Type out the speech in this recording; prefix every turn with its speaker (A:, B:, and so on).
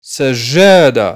A: سجادة